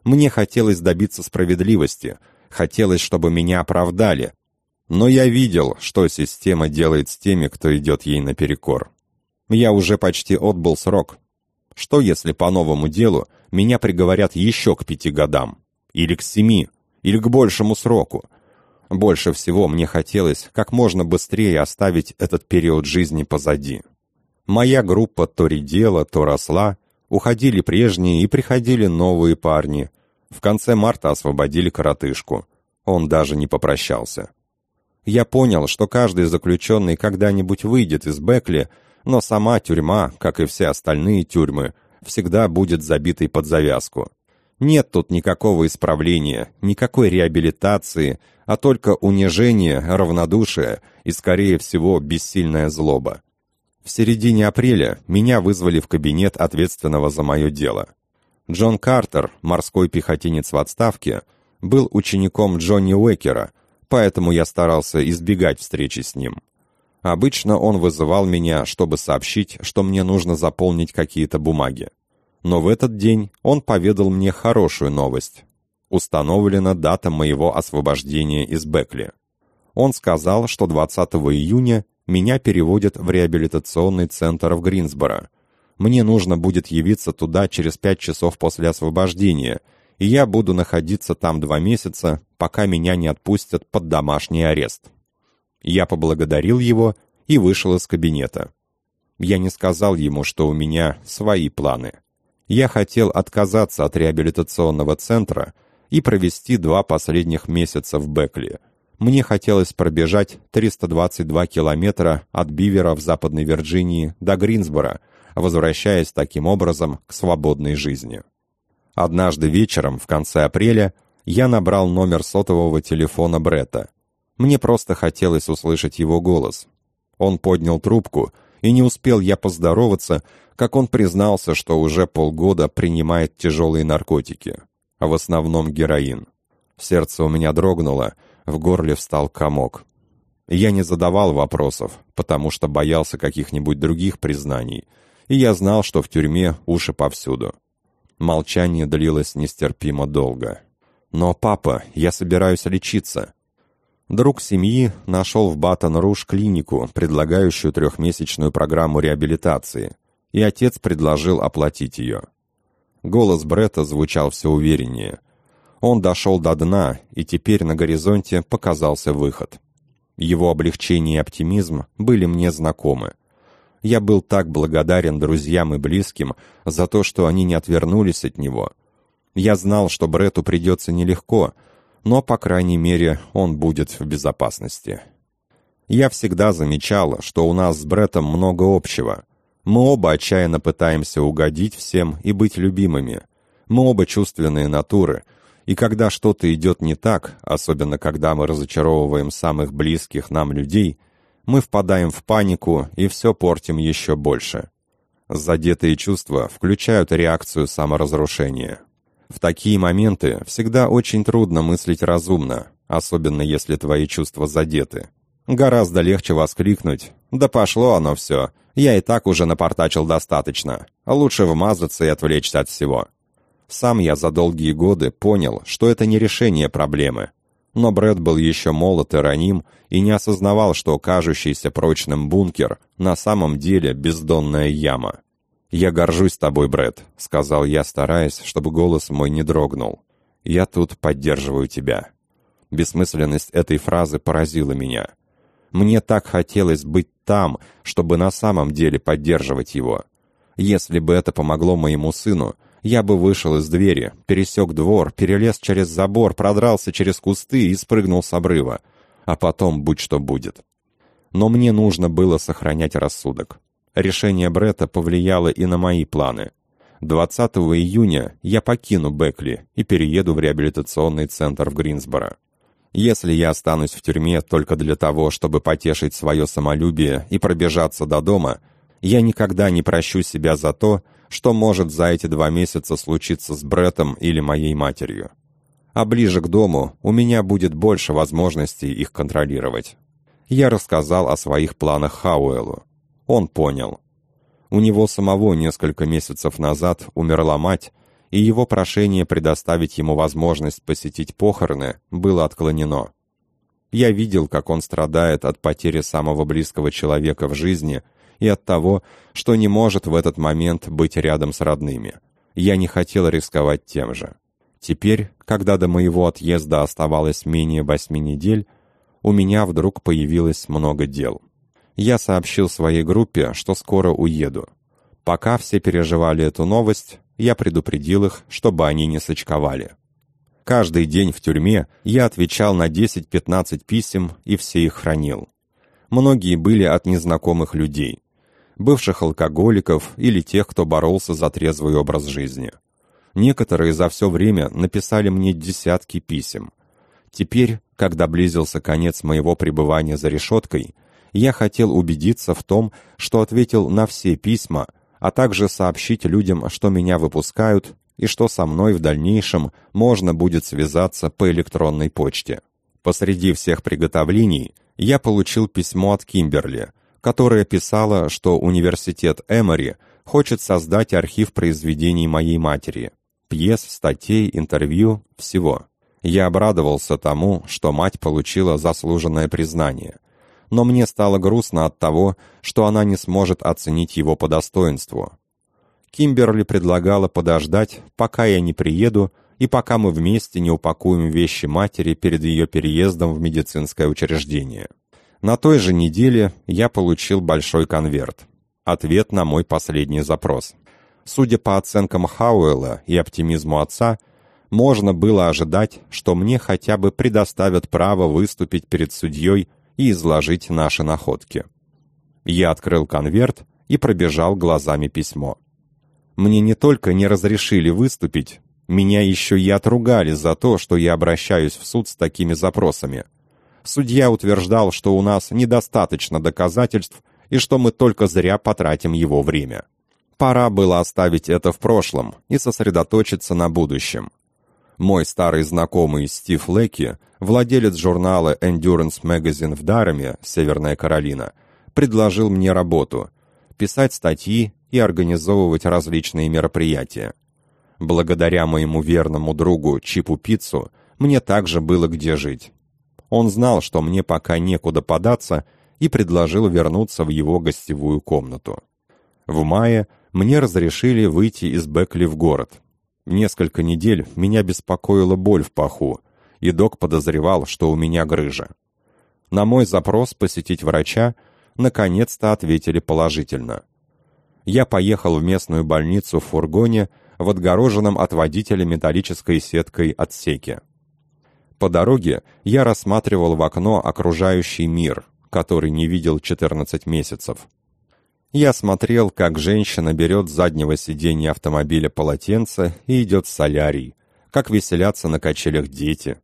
Мне хотелось добиться справедливости, хотелось, чтобы меня оправдали, но я видел, что система делает с теми, кто идет ей наперекор. Я уже почти отбыл срок. Что если по новому делу меня приговорят еще к пяти годам? Или к семи? Или к большему сроку? Больше всего мне хотелось как можно быстрее оставить этот период жизни позади. Моя группа то редела, то росла, уходили прежние и приходили новые парни. В конце марта освободили коротышку. Он даже не попрощался. Я понял, что каждый заключенный когда-нибудь выйдет из Бекли, но сама тюрьма, как и все остальные тюрьмы, всегда будет забитой под завязку. Нет тут никакого исправления, никакой реабилитации, а только унижение, равнодушие и, скорее всего, бессильная злоба. В середине апреля меня вызвали в кабинет ответственного за мое дело. Джон Картер, морской пехотинец в отставке, был учеником Джонни Уэкера, поэтому я старался избегать встречи с ним. Обычно он вызывал меня, чтобы сообщить, что мне нужно заполнить какие-то бумаги. Но в этот день он поведал мне хорошую новость. Установлена дата моего освобождения из Бекли. Он сказал, что 20 июня меня переводят в реабилитационный центр в Гринсборо. Мне нужно будет явиться туда через пять часов после освобождения, и я буду находиться там два месяца, пока меня не отпустят под домашний арест. Я поблагодарил его и вышел из кабинета. Я не сказал ему, что у меня свои планы. Я хотел отказаться от реабилитационного центра и провести два последних месяца в Бекли. Мне хотелось пробежать 322 километра от Бивера в Западной Вирджинии до Гринсбора, возвращаясь таким образом к свободной жизни. Однажды вечером, в конце апреля, я набрал номер сотового телефона Бретта. Мне просто хотелось услышать его голос. Он поднял трубку, и не успел я поздороваться, как он признался, что уже полгода принимает тяжелые наркотики, а в основном героин. Сердце у меня дрогнуло, в горле встал комок. Я не задавал вопросов, потому что боялся каких-нибудь других признаний, и я знал, что в тюрьме уши повсюду. Молчание длилось нестерпимо долго. «Но, папа, я собираюсь лечиться. Друг семьи нашел в Батон-Руш клинику, предлагающую трехмесячную программу реабилитации, и отец предложил оплатить ее. Голос Бретта звучал все увереннее. Он дошел до дна, и теперь на горизонте показался выход. Его облегчение и оптимизм были мне знакомы. Я был так благодарен друзьям и близким за то, что они не отвернулись от него. Я знал, что Бретту придется нелегко — но, по крайней мере, он будет в безопасности. Я всегда замечала, что у нас с Бреттом много общего. Мы оба отчаянно пытаемся угодить всем и быть любимыми. Мы оба чувственные натуры, и когда что-то идет не так, особенно когда мы разочаровываем самых близких нам людей, мы впадаем в панику и все портим еще больше. Задетые чувства включают реакцию саморазрушения. В такие моменты всегда очень трудно мыслить разумно, особенно если твои чувства задеты. Гораздо легче воскликнуть «Да пошло оно все, я и так уже напортачил достаточно, лучше вмазаться и отвлечься от всего». Сам я за долгие годы понял, что это не решение проблемы. Но Брэд был еще молод и раним и не осознавал, что кажущийся прочным бункер на самом деле бездонная яма. «Я горжусь тобой, Брэд», — сказал я, стараясь, чтобы голос мой не дрогнул. «Я тут поддерживаю тебя». Бессмысленность этой фразы поразила меня. Мне так хотелось быть там, чтобы на самом деле поддерживать его. Если бы это помогло моему сыну, я бы вышел из двери, пересек двор, перелез через забор, продрался через кусты и спрыгнул с обрыва. А потом будь что будет. Но мне нужно было сохранять рассудок. Решение Бретта повлияло и на мои планы. 20 июня я покину Бекли и перееду в реабилитационный центр в Гринсборо. Если я останусь в тюрьме только для того, чтобы потешить свое самолюбие и пробежаться до дома, я никогда не прощу себя за то, что может за эти два месяца случиться с Бреттом или моей матерью. А ближе к дому у меня будет больше возможностей их контролировать. Я рассказал о своих планах Хауэлу. Он понял. У него самого несколько месяцев назад умерла мать, и его прошение предоставить ему возможность посетить похороны было отклонено. Я видел, как он страдает от потери самого близкого человека в жизни и от того, что не может в этот момент быть рядом с родными. Я не хотел рисковать тем же. Теперь, когда до моего отъезда оставалось менее восьми недель, у меня вдруг появилось много дел. Я сообщил своей группе, что скоро уеду. Пока все переживали эту новость, я предупредил их, чтобы они не сочковали. Каждый день в тюрьме я отвечал на 10-15 писем и все их хранил. Многие были от незнакомых людей бывших алкоголиков или тех, кто боролся за трезвый образ жизни. Некоторые за все время написали мне десятки писем. Теперь, когда близился конец моего пребывания за решеткой, я хотел убедиться в том, что ответил на все письма, а также сообщить людям, что меня выпускают и что со мной в дальнейшем можно будет связаться по электронной почте. Посреди всех приготовлений я получил письмо от Кимберли – которая писала, что университет Эмори хочет создать архив произведений моей матери. Пьес, статей, интервью, всего. Я обрадовался тому, что мать получила заслуженное признание. Но мне стало грустно от того, что она не сможет оценить его по достоинству. Кимберли предлагала подождать, пока я не приеду, и пока мы вместе не упакуем вещи матери перед ее переездом в медицинское учреждение. На той же неделе я получил большой конверт. Ответ на мой последний запрос. Судя по оценкам Хауэлла и оптимизму отца, можно было ожидать, что мне хотя бы предоставят право выступить перед судьей и изложить наши находки. Я открыл конверт и пробежал глазами письмо. Мне не только не разрешили выступить, меня еще и отругали за то, что я обращаюсь в суд с такими запросами – Судья утверждал, что у нас недостаточно доказательств и что мы только зря потратим его время. Пора было оставить это в прошлом и сосредоточиться на будущем. Мой старый знакомый Стив Лекки, владелец журнала Endurance Magazine в Дараме, Северная Каролина, предложил мне работу – писать статьи и организовывать различные мероприятия. Благодаря моему верному другу Чипу Пиццу мне также было где жить. Он знал, что мне пока некуда податься, и предложил вернуться в его гостевую комнату. В мае мне разрешили выйти из Бекли в город. Несколько недель меня беспокоила боль в паху, и док подозревал, что у меня грыжа. На мой запрос посетить врача наконец-то ответили положительно. Я поехал в местную больницу в фургоне в отгороженном от водителя металлической сеткой отсеке. По дороге я рассматривал в окно окружающий мир, который не видел 14 месяцев. Я смотрел, как женщина берет с заднего сиденья автомобиля полотенце и идет в солярий, как веселятся на качелях дети.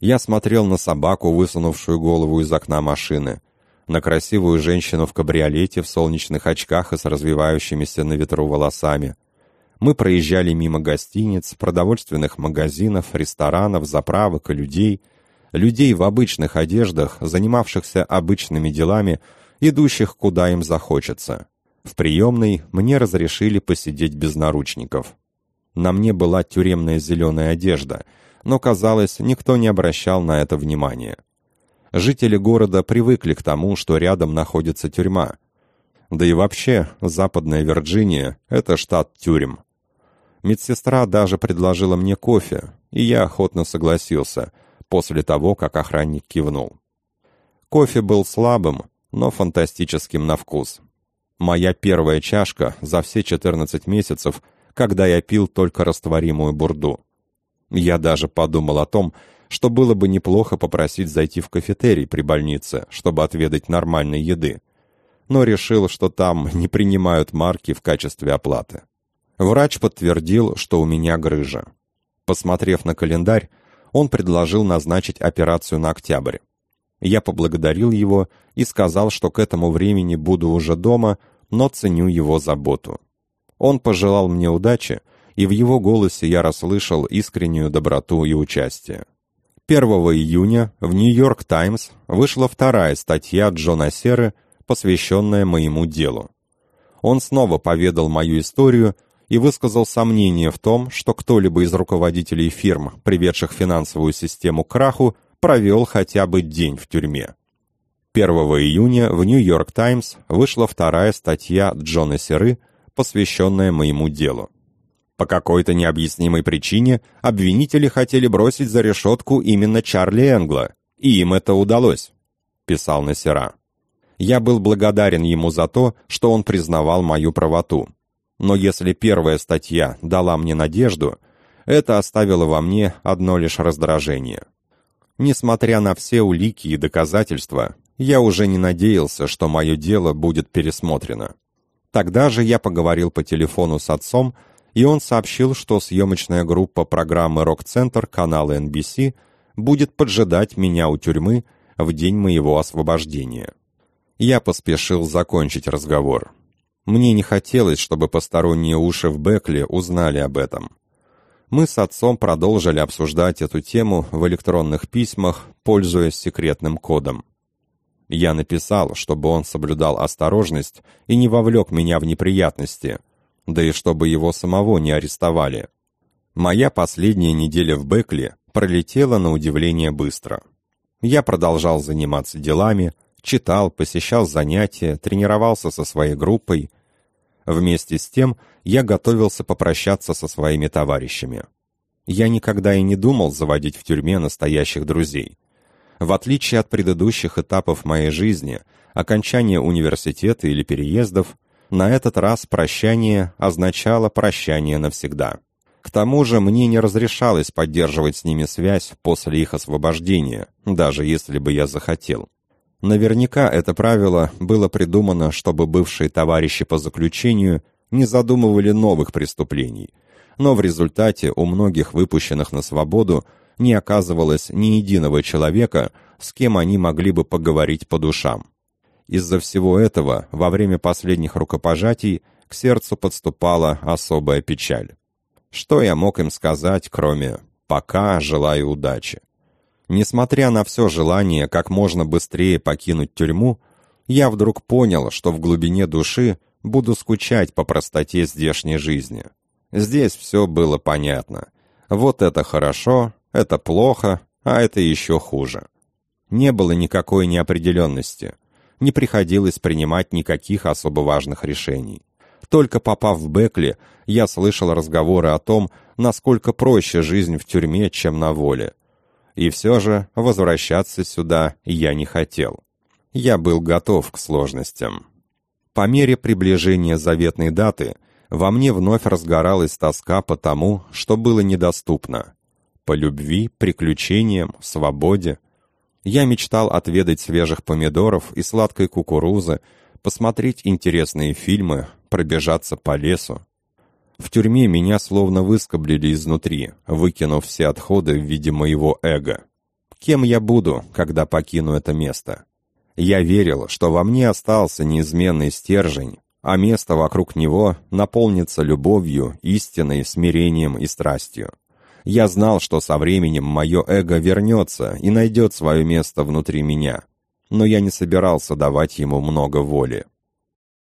Я смотрел на собаку, высунувшую голову из окна машины, на красивую женщину в кабриолете в солнечных очках и с развивающимися на ветру волосами. Мы проезжали мимо гостиниц, продовольственных магазинов, ресторанов, заправок и людей, людей в обычных одеждах, занимавшихся обычными делами, идущих куда им захочется. В приемной мне разрешили посидеть без наручников. На мне была тюремная зеленая одежда, но, казалось, никто не обращал на это внимания. Жители города привыкли к тому, что рядом находится тюрьма. Да и вообще, Западная Вирджиния — это штат тюрем. Медсестра даже предложила мне кофе, и я охотно согласился, после того, как охранник кивнул. Кофе был слабым, но фантастическим на вкус. Моя первая чашка за все 14 месяцев, когда я пил только растворимую бурду. Я даже подумал о том, что было бы неплохо попросить зайти в кафетерий при больнице, чтобы отведать нормальной еды. Но решил, что там не принимают марки в качестве оплаты. Врач подтвердил, что у меня грыжа. Посмотрев на календарь, он предложил назначить операцию на октябрь. Я поблагодарил его и сказал, что к этому времени буду уже дома, но ценю его заботу. Он пожелал мне удачи, и в его голосе я расслышал искреннюю доброту и участие. 1 июня в «Нью-Йорк Таймс» вышла вторая статья Джона Серы, посвященная моему делу. Он снова поведал мою историю и высказал сомнение в том, что кто-либо из руководителей фирм, приведших финансовую систему к краху, провел хотя бы день в тюрьме. 1 июня в «Нью-Йорк Таймс» вышла вторая статья Джона Серы, посвященная моему делу. По какой-то необъяснимой причине обвинители хотели бросить за решетку именно Чарли Энгла, и им это удалось», — писал Насера. «Я был благодарен ему за то, что он признавал мою правоту. Но если первая статья дала мне надежду, это оставило во мне одно лишь раздражение. Несмотря на все улики и доказательства, я уже не надеялся, что мое дело будет пересмотрено. Тогда же я поговорил по телефону с отцом, и он сообщил, что съемочная группа программы «Рок-центр» канала NBC будет поджидать меня у тюрьмы в день моего освобождения. Я поспешил закончить разговор. Мне не хотелось, чтобы посторонние уши в Бекли узнали об этом. Мы с отцом продолжили обсуждать эту тему в электронных письмах, пользуясь секретным кодом. Я написал, чтобы он соблюдал осторожность и не вовлек меня в неприятности — да и чтобы его самого не арестовали. Моя последняя неделя в Бекли пролетела на удивление быстро. Я продолжал заниматься делами, читал, посещал занятия, тренировался со своей группой. Вместе с тем я готовился попрощаться со своими товарищами. Я никогда и не думал заводить в тюрьме настоящих друзей. В отличие от предыдущих этапов моей жизни, окончания университета или переездов, на этот раз прощание означало прощание навсегда. К тому же мне не разрешалось поддерживать с ними связь после их освобождения, даже если бы я захотел. Наверняка это правило было придумано, чтобы бывшие товарищи по заключению не задумывали новых преступлений, но в результате у многих выпущенных на свободу не оказывалось ни единого человека, с кем они могли бы поговорить по душам. Из-за всего этого во время последних рукопожатий к сердцу подступала особая печаль. Что я мог им сказать, кроме «пока, желаю удачи». Несмотря на все желание как можно быстрее покинуть тюрьму, я вдруг понял, что в глубине души буду скучать по простоте здешней жизни. Здесь все было понятно. Вот это хорошо, это плохо, а это еще хуже. Не было никакой неопределенности не приходилось принимать никаких особо важных решений. Только попав в Бекли, я слышал разговоры о том, насколько проще жизнь в тюрьме, чем на воле. И все же возвращаться сюда я не хотел. Я был готов к сложностям. По мере приближения заветной даты во мне вновь разгоралась тоска по тому, что было недоступно. По любви, приключениям, свободе — я мечтал отведать свежих помидоров и сладкой кукурузы, посмотреть интересные фильмы, пробежаться по лесу. В тюрьме меня словно выскоблили изнутри, выкинув все отходы в виде моего эго. Кем я буду, когда покину это место? Я верил, что во мне остался неизменный стержень, а место вокруг него наполнится любовью, истиной, смирением и страстью. Я знал, что со временем мое эго вернется и найдет свое место внутри меня, но я не собирался давать ему много воли.